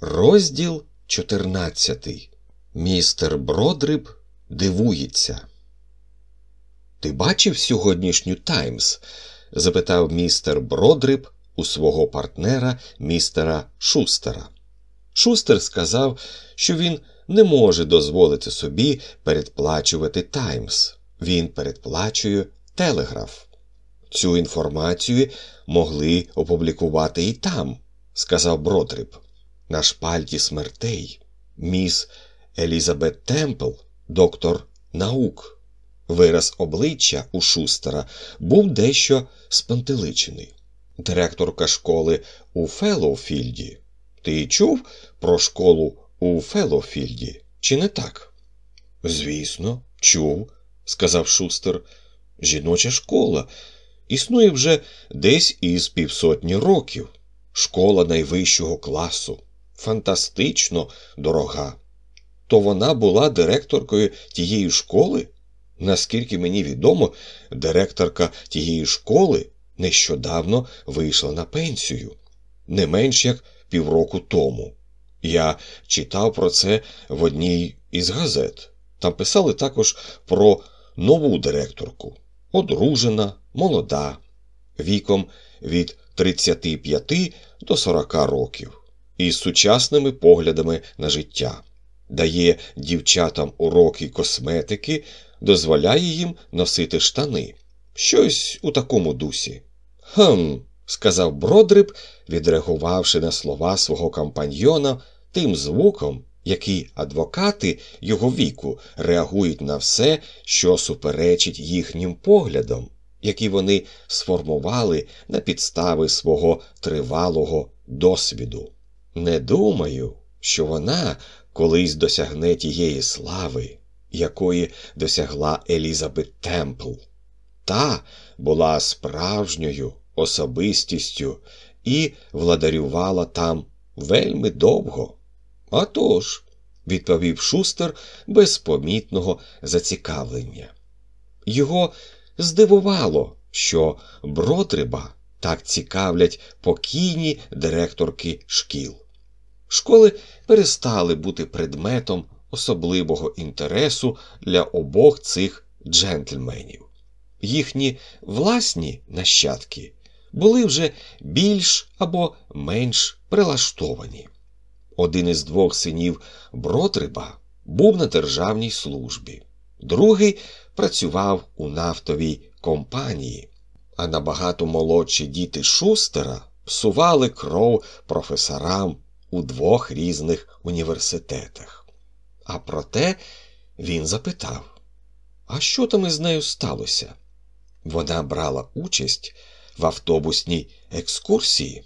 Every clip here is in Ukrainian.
Розділ 14. Містер Бродриб дивується. Ти бачив сьогоднішню Таймс? запитав містер Бродриб у свого партнера містера Шустера. Шустер сказав, що він не може дозволити собі передплачувати Таймс. Він передплачує телеграф. Цю інформацію могли опублікувати і там, сказав Бродриб. На шпальті смертей міс Елізабет Темпл, доктор наук. Вираз обличчя у Шустера був дещо спантеличений. Директорка школи у Феллоуфільді. Ти чув про школу у Феллоуфільді, чи не так? Звісно, чув, сказав Шустер. Жіноча школа існує вже десь із півсотні років. Школа найвищого класу. Фантастично дорога. То вона була директоркою тієї школи? Наскільки мені відомо, директорка тієї школи нещодавно вийшла на пенсію, не менш як півроку тому. Я читав про це в одній із газет. Там писали також про нову директорку, одружена, молода, віком від 35 до 40 років, із сучасними поглядами на життя, дає дівчатам уроки косметики, дозволяє їм носити штани. Щось у такому дусі. Хм, сказав Бродриб, відреагувавши на слова свого компаньйона тим звуком, який адвокати його віку реагують на все, що суперечить їхнім поглядам, які вони сформували на підстави свого тривалого досвіду. Не думаю, що вона колись досягне тієї слави, якої досягла Елізабет Темпл. Та була справжньою особистістю і владарювала там вельми довго. «А тож», – відповів шустер без помітного зацікавлення. Його здивувало, що Бродриба так цікавлять покійні директорки шкіл. Школи перестали бути предметом особливого інтересу для обох цих джентльменів. Їхні власні нащадки були вже більш або менш прилаштовані. Один із двох синів Бродриба був на державній службі, другий працював у нафтовій компанії, а набагато молодші діти шустера псували кров професорам у двох різних університетах. А проте він запитав, а що там із нею сталося? Вона брала участь в автобусній екскурсії.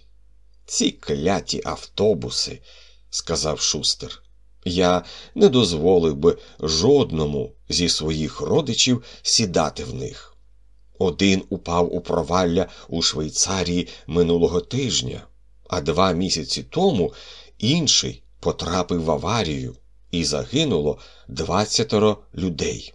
Ці кляті автобуси, сказав шустер. Я не дозволив би жодному зі своїх родичів сідати в них. Один упав у провалля у Швейцарії минулого тижня, а два місяці тому інший потрапив в аварію і загинуло двадцятеро людей.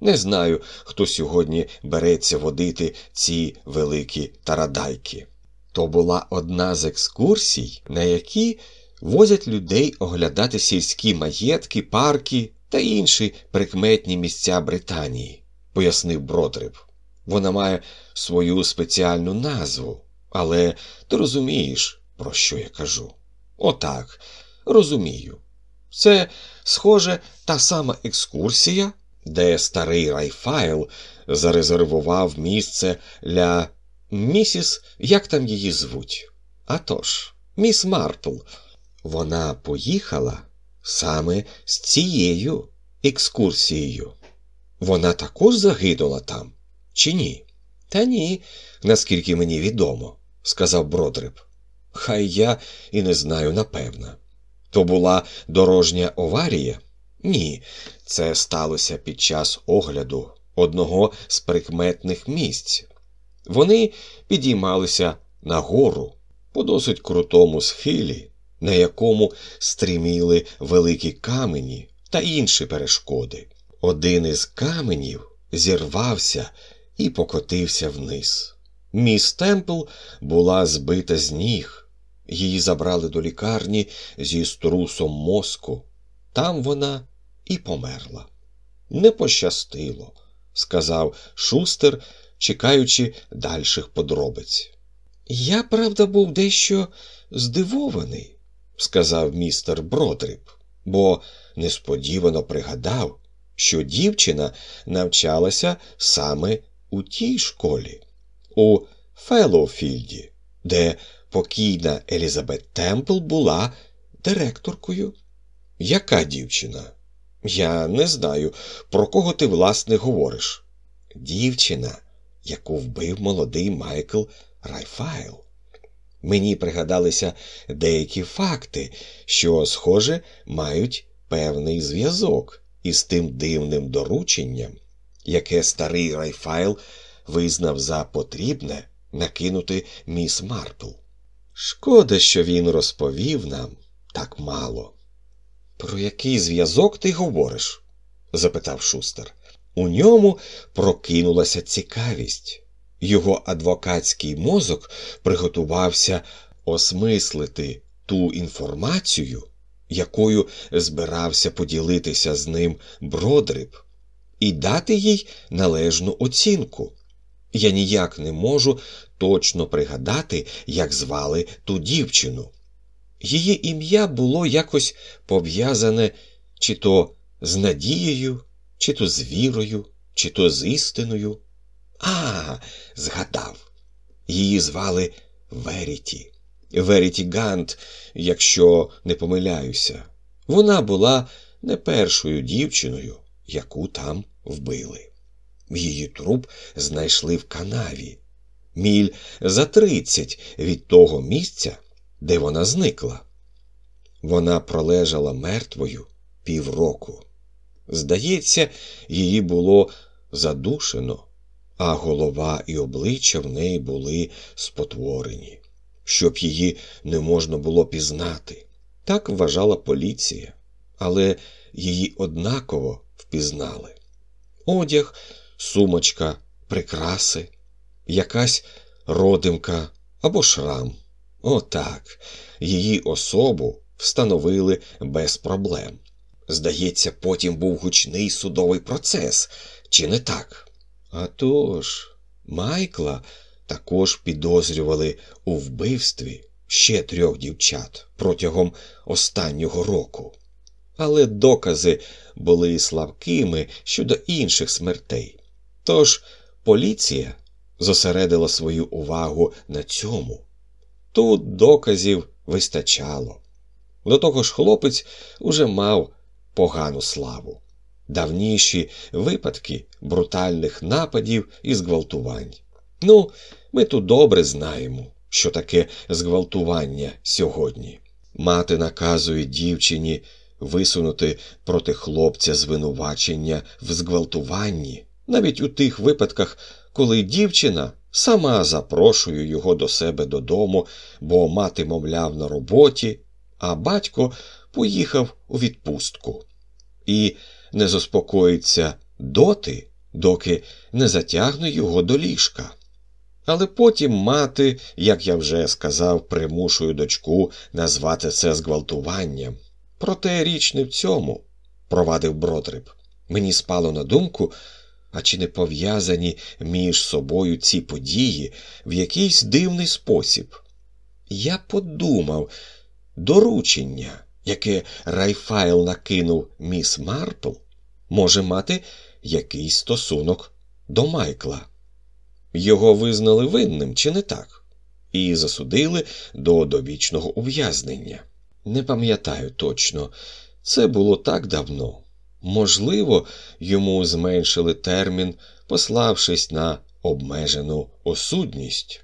Не знаю, хто сьогодні береться водити ці великі тарадайки. То була одна з екскурсій, на які возять людей оглядати сільські маєтки, парки та інші прикметні місця Британії, пояснив Бродриб. Вона має свою спеціальну назву, але ти розумієш, про що я кажу? Отак, розумію. Це, схоже, та сама екскурсія, де старий Райфайл зарезервував місце для місіс, як там її звуть. А тож, міс Марпл, вона поїхала саме з цією екскурсією. Вона також загинула там, чи ні? Та ні, наскільки мені відомо, сказав Бродриб. Хай я і не знаю напевно. То була дорожня аварія? Ні, це сталося під час огляду одного з прикметних місць. Вони підіймалися нагору по досить крутому схилі, на якому стріміли великі камені та інші перешкоди. Один із каменів зірвався і покотився вниз. Міс Темпл була збита з ніг, її забрали до лікарні зі струсом мозку. Там вона і померла. Не пощастило, сказав шустер, чекаючи дальших подробиць. Я, правда, був дещо здивований, сказав містер Бродріб, бо несподівано пригадав, що дівчина навчалася саме у тій школі, у Феллоуфільді, де покійна Елізабет Темпл була директоркою. Яка дівчина? Я не знаю, про кого ти, власне, говориш. Дівчина, яку вбив молодий Майкл Райфайл. Мені пригадалися деякі факти, що, схоже, мають певний зв'язок із тим дивним дорученням, яке старий Райфайл визнав за потрібне накинути міс Марпл. Шкода, що він розповів нам так мало. Про який зв'язок ти говориш? запитав шустер. У ньому прокинулася цікавість. Його адвокатський мозок приготувався осмислити ту інформацію, якою збирався поділитися з ним Бродриб, і дати їй належну оцінку. Я ніяк не можу точно пригадати, як звали ту дівчину. Її ім'я було якось пов'язане чи то з надією, чи то з вірою, чи то з істиною. А, згадав. Її звали Веріті. Веріті Гант, якщо не помиляюся. Вона була не першою дівчиною, яку там вбили. Її труп знайшли в канаві, міль за тридцять від того місця, де вона зникла. Вона пролежала мертвою півроку. Здається, її було задушено, а голова і обличчя в неї були спотворені, щоб її не можна було пізнати. Так вважала поліція, але її однаково впізнали. Одяг, сумочка, прикраси, якась родимка або шрам. Отак, її особу встановили без проблем. Здається, потім був гучний судовий процес, чи не так? А тож, Майкла також підозрювали у вбивстві ще трьох дівчат протягом останнього року. Але докази були слабкими щодо інших смертей. Тож поліція зосередила свою увагу на цьому. Тут доказів вистачало. До того ж, хлопець уже мав погану славу, давніші випадки брутальних нападів і зґвалтувань. Ну, ми тут добре знаємо, що таке зґвалтування сьогодні. Мати наказує дівчині висунути проти хлопця звинувачення в зґвалтуванні, навіть у тих випадках, коли дівчина сама запрошує його до себе додому, бо мати, мовляв, на роботі, а батько поїхав у відпустку і не заспокоїться доти, доки не затягне його до ліжка. Але потім мати, як я вже сказав, примушує дочку назвати це зґвалтуванням. Проте річ не в цьому, провадив Бродриб. Мені спало на думку, а чи не пов'язані між собою ці події в якийсь дивний спосіб. Я подумав, доручення, яке Райфайл накинув міс Марпл, може мати якийсь стосунок до Майкла. Його визнали винним, чи не так, і засудили до довічного ув'язнення. Не пам'ятаю точно, це було так давно. Можливо, йому зменшили термін, пославшись на обмежену осудність.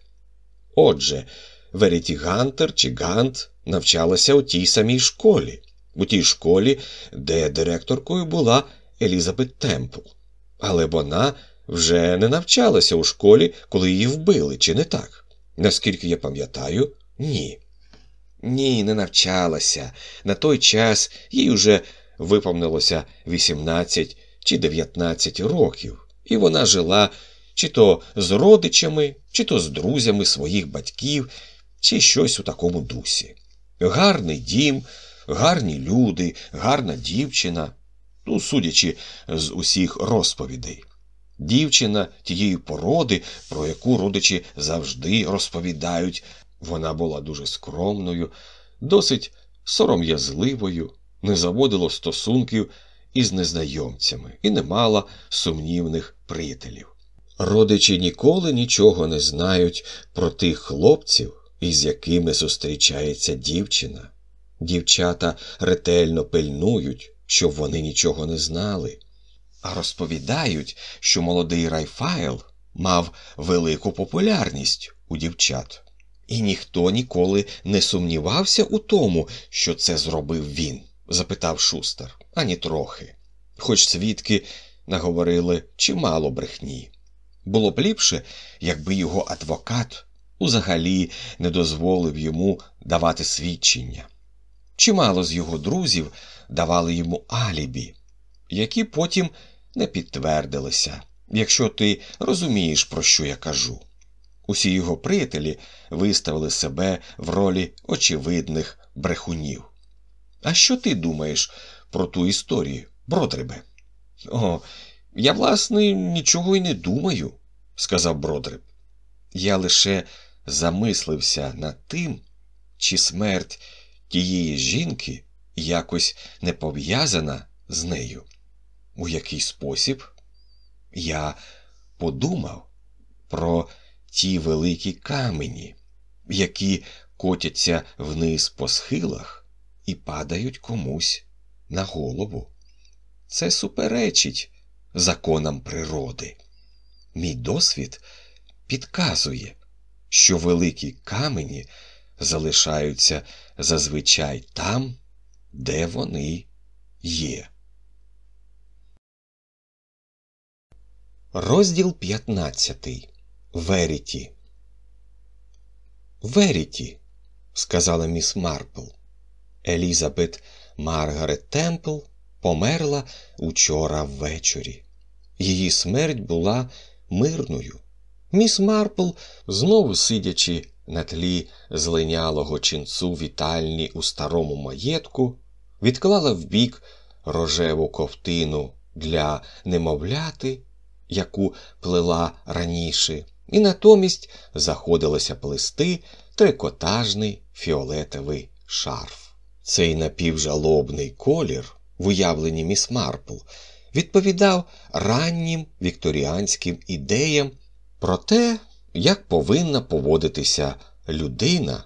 Отже, Веріті Гантер чи Гант навчалася у тій самій школі, у тій школі, де директоркою була Елізабет Темпл. Але вона вже не навчалася у школі, коли її вбили, чи не так? Наскільки я пам'ятаю, ні. Ні, не навчалася. На той час їй уже виповнилося 18 чи 19 років, і вона жила чи то з родичами, чи то з друзями своїх батьків, чи щось у такому дусі. Гарний дім, гарні люди, гарна дівчина, ну, судячи з усіх розповідей. Дівчина тієї породи, про яку родичі завжди розповідають, вона була дуже скромною, досить сором'язливою, не заводила стосунків із незнайомцями і не мала сумнівних приятелів. Родичі ніколи нічого не знають про тих хлопців, із якими зустрічається дівчина. Дівчата ретельно пильнують, щоб вони нічого не знали, а розповідають, що молодий Райфайл мав велику популярність у дівчат. І ніхто ніколи не сумнівався у тому, що це зробив він? Запитав шустер. Ані трохи. Хоч свідки наговорили чимало брехні. Було б ліпше, якби його адвокат узагалі не дозволив йому давати свідчення. Чимало з його друзів давали йому алібі, які потім не підтвердилися, якщо ти розумієш, про що я кажу. Усі його приятелі виставили себе в ролі очевидних брехунів. А що ти думаєш про ту історію, Бродребе? О, я, власне, нічого й не думаю, сказав Бродреб. Я лише замислився над тим, чи смерть тієї жінки якось не пов'язана з нею. У який спосіб? Я подумав про ті великі камені, які котяться вниз по схилах і падають комусь на голову. Це суперечить законам природи. Мій досвід підказує, що великі камені залишаються зазвичай там, де вони є. Розділ 15. Веріті. Веріті, сказала міс Марпл. Елізабет Маргарет Темпл померла учора ввечері. Її смерть була мирною. Міс Марпл, знову сидячи на тлі злинялого ченцу вітальні у старому маєтку, відклала вбік рожеву ковтину для немовляти, яку плела раніше, і натомість заходилося плести трикотажний фіолетовий шарф. Цей напівжалобний колір в уявленні міс Марпл відповідав раннім вікторіанським ідеям про те, як повинна поводитися людина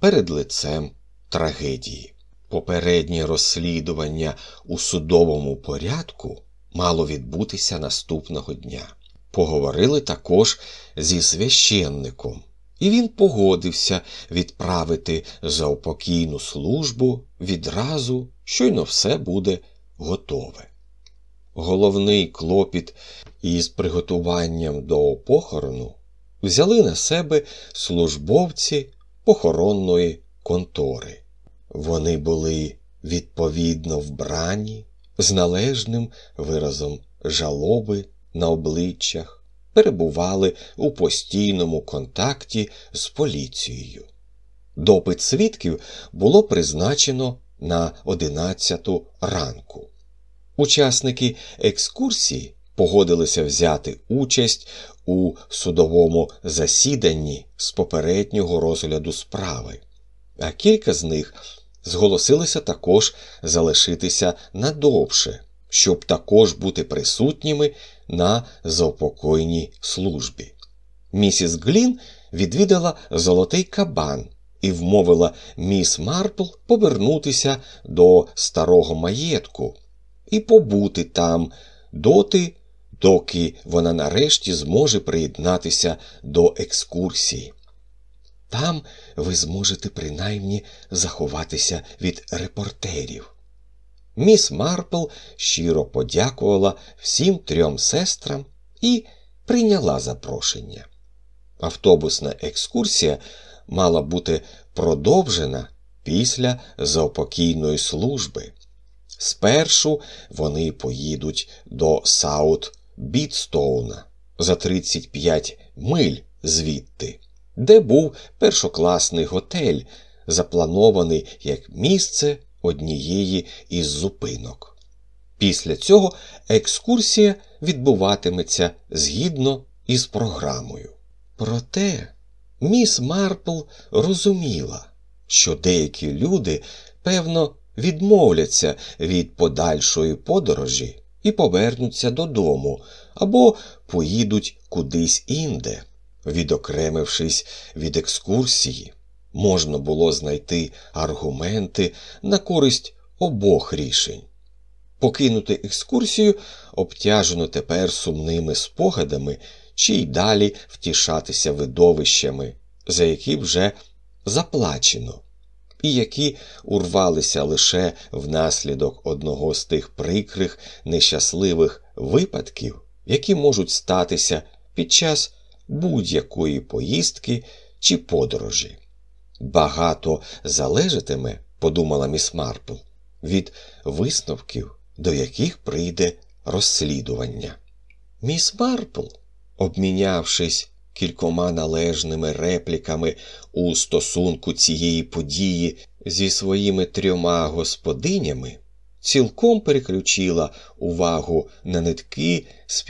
перед лицем трагедії. Попереднє розслідування у судовому порядку мало відбутися наступного дня. Поговорили також зі священником, і він погодився відправити заупокійну службу відразу, щойно все буде готове. Головний клопіт із приготуванням до похорону взяли на себе службовці похоронної контори. Вони були відповідно вбрані з належним виразом жалоби на обличчях, перебували у постійному контакті з поліцією. Допит свідків було призначено на одинадцяту ранку. Учасники екскурсії погодилися взяти участь у судовому засіданні з попереднього розгляду справи, а кілька з них зголосилися також залишитися надовше, щоб також бути присутніми на заупокойній службі. Місіс Глін відвідала золотий кабан і вмовила міс Марпл повернутися до старого маєтку і побути там доти, доки вона нарешті зможе приєднатися до екскурсії. Там ви зможете принаймні заховатися від репортерів. Міс Марпл щиро подякувала всім трьом сестрам і прийняла запрошення. Автобусна екскурсія мала бути продовжена після заупокійної служби. Спершу вони поїдуть до Саут Бітстоуна за 35 миль звідти, де був першокласний готель, запланований як місце однієї із зупинок. Після цього екскурсія відбуватиметься згідно із програмою. Проте міс Марпл розуміла, що деякі люди, певно, відмовляться від подальшої подорожі і повернуться додому або поїдуть кудись інде. Відокремившись від екскурсії, можна було знайти аргументи на користь обох рішень. Покинути екскурсію обтяжено тепер сумними спогадами чи й далі втішатися видовищами, за які вже заплачено, і які урвалися лише внаслідок одного з тих прикрих, нещасливих випадків, які можуть статися під час будь-якої поїздки чи подорожі. Багато залежатиме, подумала міс Марпл, від висновків, до яких прийде розслідування. Міс Марпл, обмінявшись кількома належними репліками у стосунку цієї події зі своїми трьома господинями, цілком переключила увагу на нитки з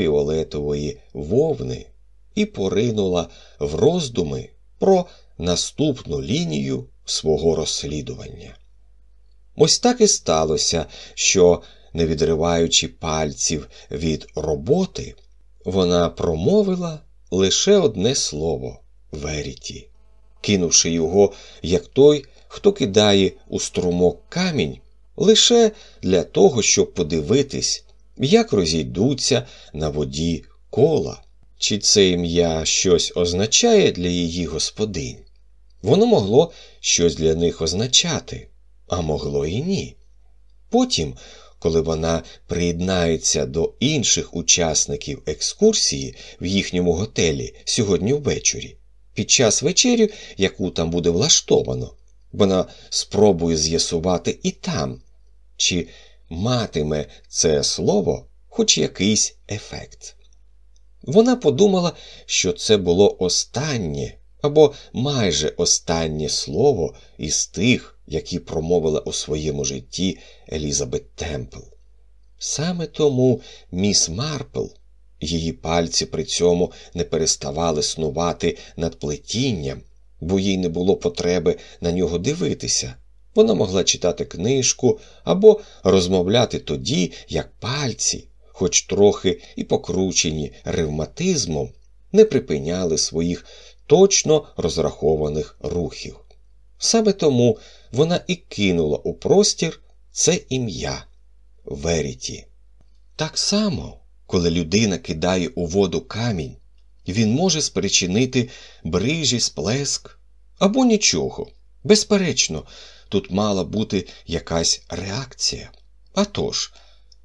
вовни і поринула в роздуми про наступну лінію свого розслідування. Ось так і сталося, що, не відриваючи пальців від роботи, вона промовила лише одне слово Веріті, кинувши його, як той, хто кидає у струмок камінь, лише для того, щоб подивитись, як розійдуться на воді кола. Чи це ім'я щось означає для її господинь? Воно могло щось для них означати, а могло і ні. Потім, коли вона приєднається до інших учасників екскурсії в їхньому готелі сьогодні ввечері, під час вечері, яку там буде влаштовано, вона спробує з'ясувати і там, чи матиме це слово хоч якийсь ефект. Вона подумала, що це було останнє або майже останнє слово із тих, які промовила у своєму житті Елізабет Темпл. Саме тому міс Марпл, її пальці при цьому не переставали снувати над плетінням, бо їй не було потреби на нього дивитися. Вона могла читати книжку або розмовляти тоді, як пальці, хоч трохи і покручені ревматизмом, не припиняли своїх точно розрахованих рухів. Саме тому вона і кинула у простір це ім'я Веріті. Так само, коли людина кидає у воду камінь, він може спричинити брижі, сплеск або нічого. Безперечно, тут мала бути якась реакція. А тож,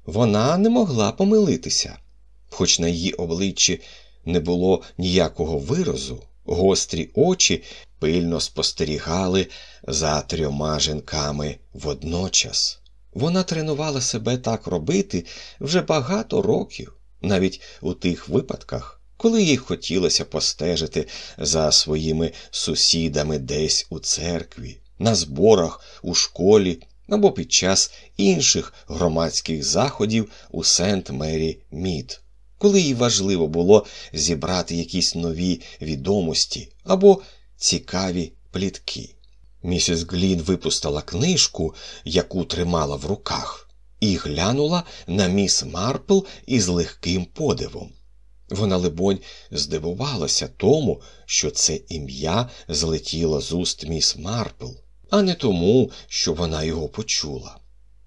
вона не могла помилитися, хоч на її обличчі не було ніякого виразу, гострі очі пильно спостерігали за трьома жінками водночас. Вона тренувала себе так робити вже багато років, навіть у тих випадках, коли їй хотілося постежити за своїми сусідами десь у церкві, на зборах, у школі або під час інших громадських заходів у Сент Мері Мід, коли їй важливо було зібрати якісь нові відомості або цікаві плітки. Місіс Глін випустила книжку, яку тримала в руках, і глянула на міс Марпл із легким подивом. Вона, либонь, здивувалася тому, що це ім'я злетіло з уст міс Марпл, а не тому, що вона його почула.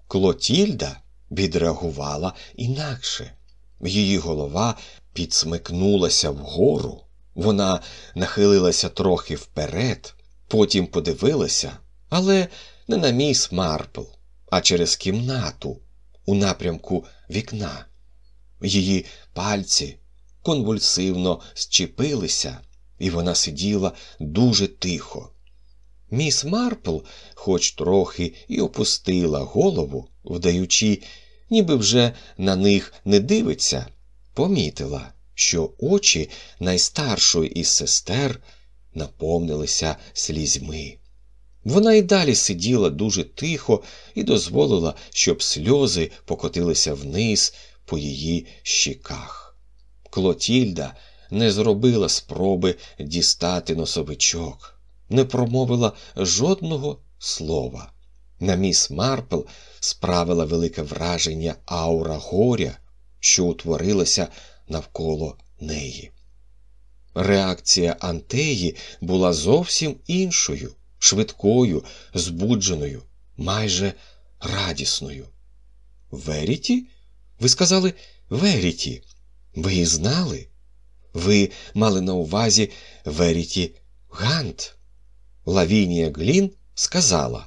Клотільда відреагувала інакше. Її голова підсмикнулася вгору, вона нахилилася трохи вперед, потім подивилася, але не на міс Марпл, а через кімнату, у напрямку вікна. Її пальці конвульсивно зчепилися, і вона сиділа дуже тихо. Міс Марпл, хоч трохи і опустила голову, вдаючи, ніби вже на них не дивиться, помітила, що очі найстаршої із сестер наповнилися слізьми. Вона й далі сиділа дуже тихо і дозволила, щоб сльози покотилися вниз по її щіках. Клотільда не зробила спроби дістати носовичок, не промовила жодного слова. На міс Марпл справила велике враження аура горя, що утворилася навколо неї. Реакція Антеї була зовсім іншою, швидкою, збудженою, майже радісною. Веріті? Ви сказали Веріті. Ви її знали? Ви мали на увазі Веріті Гант. Лавінія Глін сказала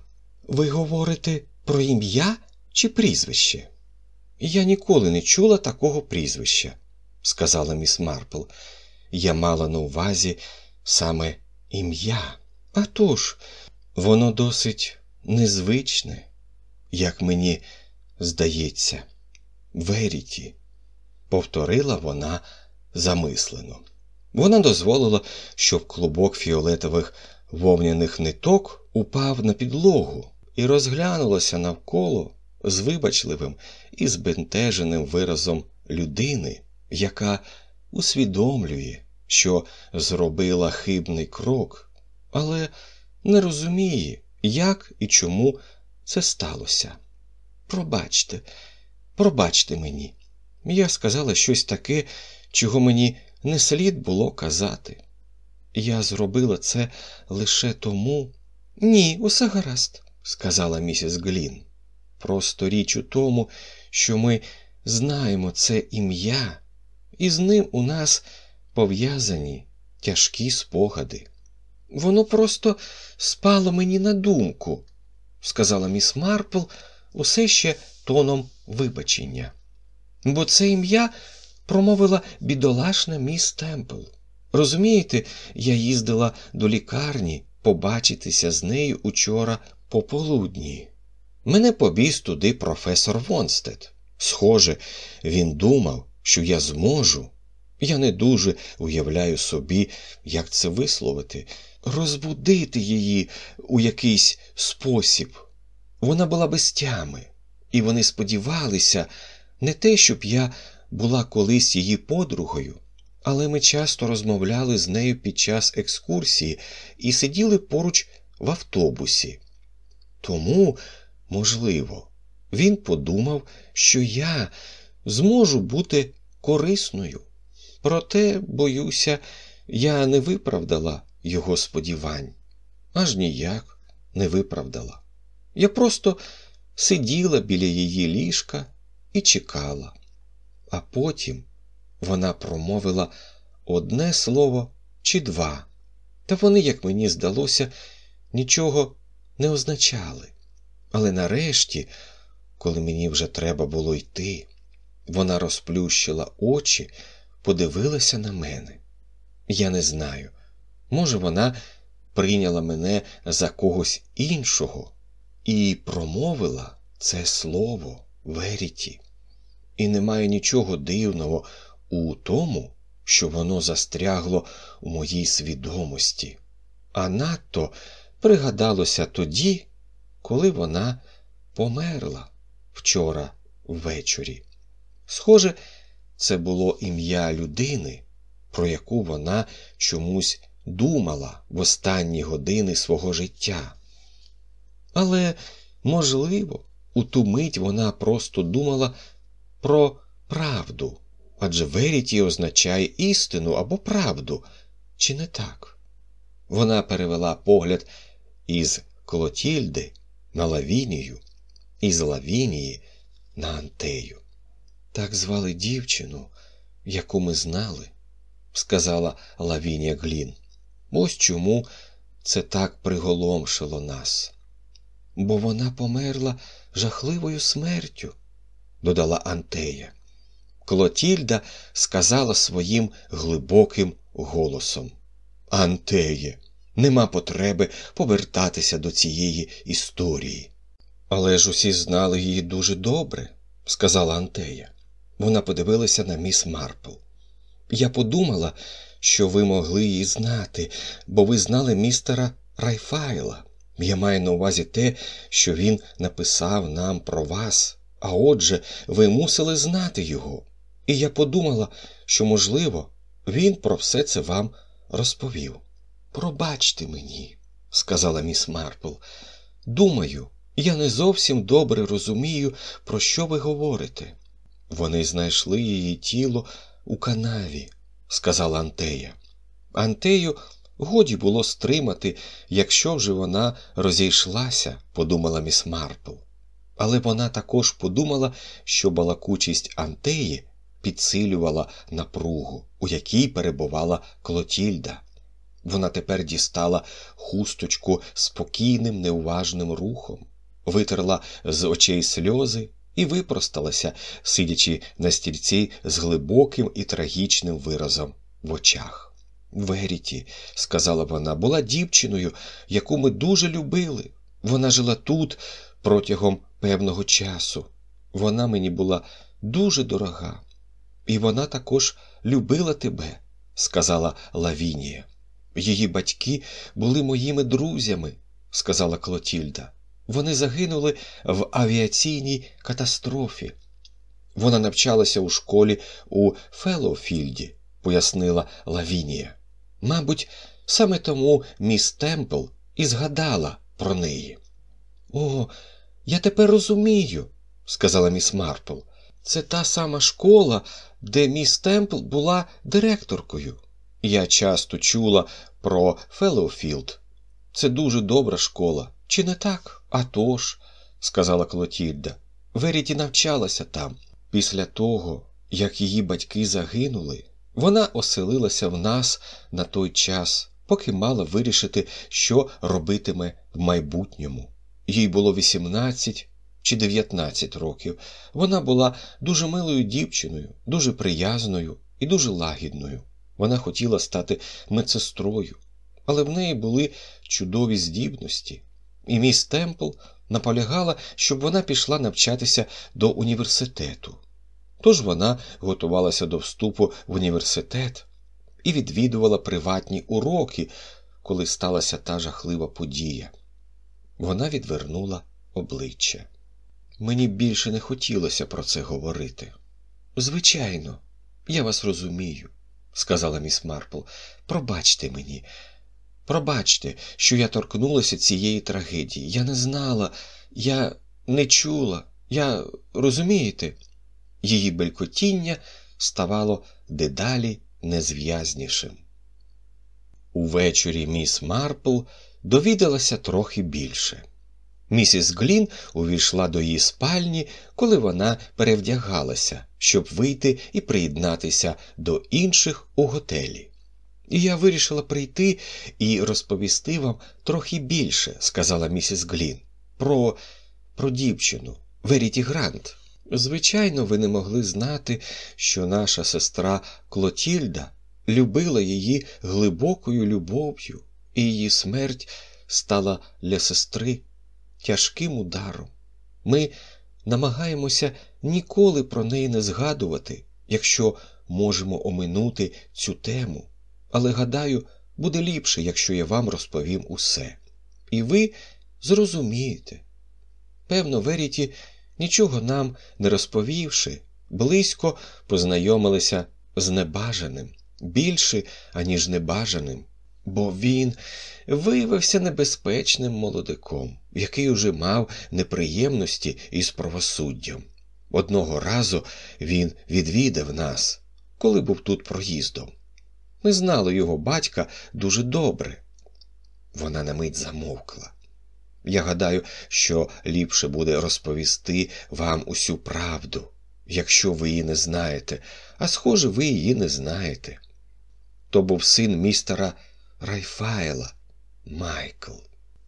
Ви говорите про ім'я чи прізвище? Я ніколи не чула такого прізвища, сказала міс Марпл. Я мала на увазі саме ім'я. А тож, воно досить незвичне, як мені здається, Веріті, повторила вона замислено. Вона дозволила, щоб клубок фіолетових вовняних ниток упав на підлогу і розглянулася навколо з вибачливим і збентеженим виразом людини, яка усвідомлює, що зробила хибний крок, але не розуміє, як і чому це сталося. Пробачте, пробачте мені. Я сказала щось таке, чого мені не слід було казати. Я зробила це лише тому. Ні, усе гаразд, сказала місіс Глін. Просто річ у тому, що ми знаємо це ім'я, і з ним у нас пов'язані тяжкі спогади. Воно просто спало мені на думку, сказала міс Марпл усе ще тоном вибачення. Бо це ім'я промовила бідолашна міс Темпл. Розумієте, я їздила до лікарні побачитися з нею учора пополудні. Мене побіс туди професор Вонстед. Схоже, він думав, що я зможу. Я не дуже уявляю собі, як це висловити, розбудити її у якийсь спосіб. Вона була без тями, і вони сподівалися не те, щоб я була колись її подругою, але ми часто розмовляли з нею під час екскурсії і сиділи поруч в автобусі. Тому, можливо, він подумав, що я зможу бути корисною. Проте, боюся, я не виправдала його сподівань, аж ніяк не виправдала. Я просто сиділа біля її ліжка і чекала, а потім вона промовила одне слово чи два, та вони, як мені здалося, нічого не означали. Але нарешті, коли мені вже треба було йти, вона розплющила очі, подивилася на мене. Я не знаю, може, вона прийняла мене за когось іншого і промовила це слово Веріті. І немає нічого дивного у тому, що воно застрягло у моїй свідомості, а надто пригадалося тоді, коли вона померла вчора ввечері. Схоже, це було ім'я людини, про яку вона чомусь думала в останні години свого життя. Але, можливо, у ту мить вона просто думала про правду, адже Веріті означає істину або правду, чи не так? Вона перевела погляд із Клотільди на Лавінію, із Лавінії на Антею. Так звали дівчину, яку ми знали, сказала Лавінія Глін. Ось чому це так приголомшило нас. Бо вона померла жахливою смертю, додала Антея. Клотільда сказала своїм глибоким голосом. Антеє, нема потреби повертатися до цієї історії. Але ж усі знали її дуже добре, сказала Антея. Вона подивилася на міс Марпл. Я подумала, що ви могли її знати, бо ви знали містера Райфайла. Я маю на увазі те, що він написав нам про вас, а отже, ви мусили знати його. І я подумала, що, можливо, він про все це вам розповів. Пробачте мені, сказала міс Марпл. Думаю, я не зовсім добре розумію, про що ви говорите. Вони знайшли її тіло у канаві, сказала Антея. Антею годі було стримати, якщо вже вона розійшлася, подумала міс Марпл. Але вона також подумала, що балакучість Антеї підсилювала напругу, у якій перебувала Клотільда. Вона тепер дістала хусточку спокійним, неуважним рухом, витерла з очей сльози і випросталася, сидячи на стільці з глибоким і трагічним виразом в очах. Веріті, сказала вона, була дівчиною, яку ми дуже любили. Вона жила тут протягом певного часу. Вона мені була дуже дорога, і вона також любила тебе, сказала Лавінія. Її батьки були моїми друзями, сказала Клотільда. Вони загинули в авіаційній катастрофі. Вона навчалася у школі у Феллоуфільді, пояснила Лавінія. Мабуть, саме тому міс Темпл і згадала про неї. О, я тепер розумію, сказала міс Марпл. Це та сама школа, де міс Темпл була директоркою. Я часто чула про Феллоуфілд. Це дуже добра школа. Чи не так? «Атож», – сказала Клотільда. Веріті навчалася там. Після того, як її батьки загинули, вона оселилася в нас на той час, поки мала вирішити, що робитиме в майбутньому. Їй було 18 чи 19 років. Вона була дуже милою дівчиною, дуже приязною і дуже лагідною. Вона хотіла стати медсестрою, але в неї були чудові здібності, і міс Темпл наполягала, щоб вона пішла навчатися до університету. Тож вона готувалася до вступу в університет і відвідувала приватні уроки, коли сталася та жахлива подія. Вона відвернула обличчя. Мені більше не хотілося про це говорити. Звичайно, я вас розумію, сказала міс Марпл. Пробачте мені, пробачте, що я торкнулася цієї трагедії. Я не знала, я не чула, я розумієте? Її белькотіння ставало дедалі незв'язнішим. Увечері міс Марпл довідалася трохи більше. Місіс Глін увійшла до її спальні, коли вона перевдягалася, щоб вийти і приєднатися до інших у готелі. І я вирішила прийти і розповісти вам трохи більше, сказала місіс Глін, про про дівчину Веріті Грант. Звичайно, ви не могли знати, що наша сестра Клотільда любила її глибокою любов'ю, і її смерть стала для сестри тяжким ударом. Ми намагаємося ніколи про неї не згадувати, якщо можемо оминути цю тему. Але гадаю, буде ліпше, якщо я вам розповім усе. І ви зрозумієте. Певно, Веріті, нічого нам не розповівши, близько познайомилися з небажаним, більше, аніж небажаним, бо він виявився небезпечним молодиком, який уже мав неприємності із правосуддям. Одного разу він відвідав нас, коли був тут проїздом. Ми знали його батька дуже добре. Вона на мить замовкла. Я гадаю, що ліпше буде розповісти вам усю правду, якщо ви її не знаєте, а схоже, ви її не знаєте. То був син містера Райфайла, Майкл.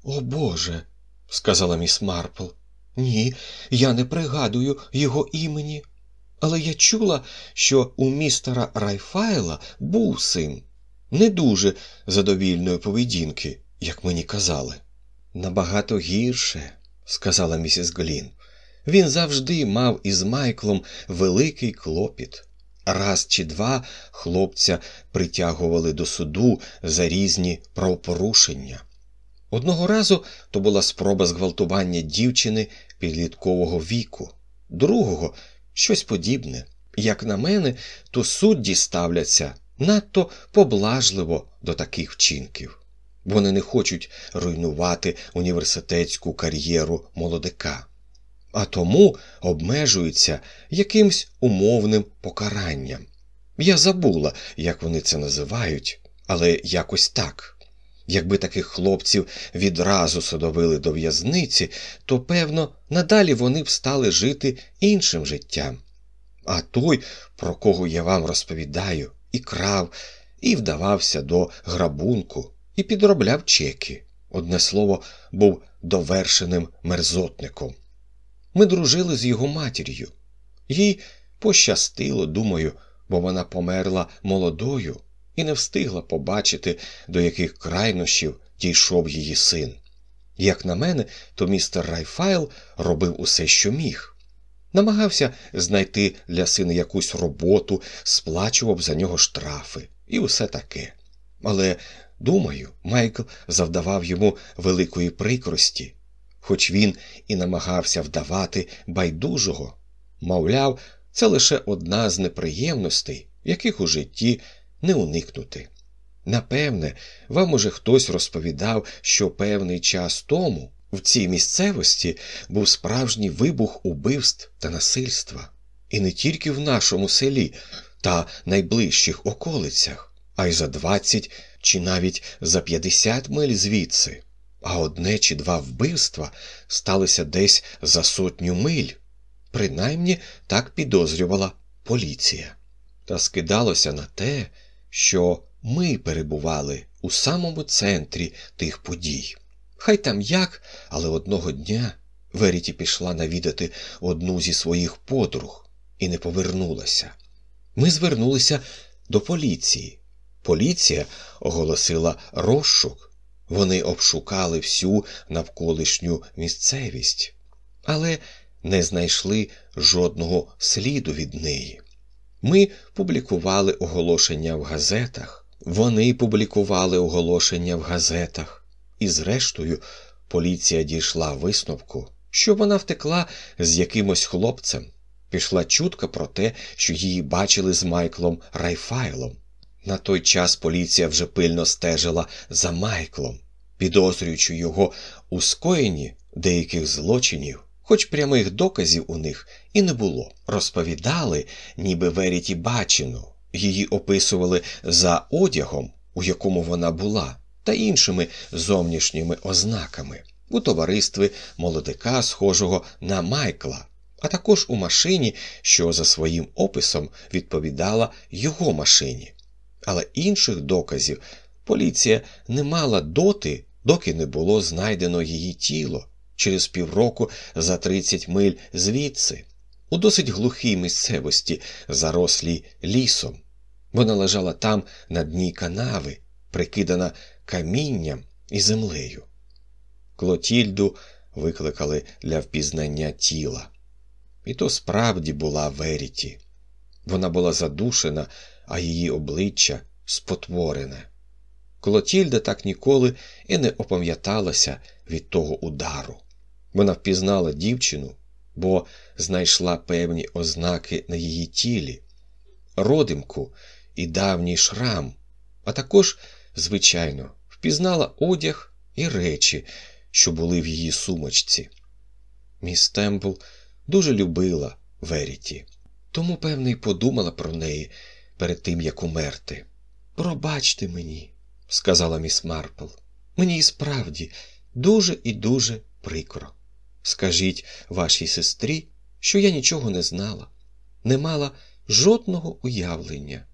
О Боже, сказала міс Марпл. Ні, я не пригадую його імені. Але я чула, що у містера Райфайла був син, не дуже задовільної поведінки, як мені казали. Набагато гірше, сказала місіс Глін. Він завжди мав із Майклом великий клопіт. Раз чи два хлопця притягували до суду за різні правопорушення. Одного разу то була спроба зґвалтування дівчини підліткового віку, другого щось подібне. Як на мене, то судді ставляться надто поблажливо до таких вчинків. Вони не хочуть руйнувати університетську кар'єру молодика, а тому обмежуються якимсь умовним покаранням. Я забула, як вони це називають, але якось так. Якби таких хлопців відразу садовили до в'язниці, то, певно, надалі вони б стали жити іншим життям. А той, про кого я вам розповідаю, і крав, і вдавався до грабунку, і підробляв чеки. Одне слово, був довершеним мерзотником. Ми дружили з його матір'ю. Їй пощастило, думаю, бо вона померла молодою і не встигла побачити, до яких крайнощів дійшов її син. Як на мене, то містер Райфайл робив усе, що міг. Намагався знайти для сина якусь роботу, сплачував за нього штрафи і усе таке. Але, думаю, Майкл завдавав йому великої прикрості, хоч він і намагався вдавати байдужого. Мовляв, це лише одна з неприємностей, яких у житті не уникнути. Напевне, вам уже хтось розповідав, що певний час тому в цій місцевості був справжній вибух убивств та насильства, і не тільки в нашому селі та найближчих околицях, а й за 20 чи навіть за 50 миль звідси, а одне чи два вбивства сталися десь за сотню миль. Принаймні так підозрювала поліція. Та скидалося на те, що ми перебували у самому центрі тих подій. Хай там як, але одного дня Веріті пішла навідати одну зі своїх подруг і не повернулася. Ми звернулися до поліції. Поліція оголосила розшук. Вони обшукали всю навколишню місцевість, але не знайшли жодного сліду від неї. Ми публікували оголошення в газетах, вони публікували оголошення в газетах, і, зрештою, поліція дійшла висновку, що вона втекла з якимось хлопцем. Пішла чутка про те, що її бачили з Майклом Райфайлом. На той час поліція вже пильно стежила за Майклом, підозрюючи його у скоєнні деяких злочинів хоч прямих доказів у них і не було. Розповідали, ніби Веріті бачину, її описували за одягом, у якому вона була, та іншими зовнішніми ознаками, у товаристві молодика, схожого на Майкла, а також у машині, що за своїм описом відповідала його машині. Але інших доказів поліція не мала доти, доки не було знайдено її тіло через півроку за 30 миль звідси, у досить глухій місцевості, зарослій лісом. Вона лежала там на дні канави, прикидана камінням і землею. Клотільду викликали для впізнання тіла. І то справді була Веріті. Вона була задушена, а її обличчя спотворене. Клотільда так ніколи і не опам'яталася від того удару. Вона впізнала дівчину, бо знайшла певні ознаки на її тілі, родимку і давній шрам, а також, звичайно, впізнала одяг і речі, що були в її сумочці. Міс Темпл дуже любила Веріті, тому, певно, й подумала про неї перед тим, як умерти. Пробачте мені, сказала міс Марпл. Мені і справді дуже і дуже прикро. Скажіть вашій сестрі, що я нічого не знала, не мала жодного уявлення,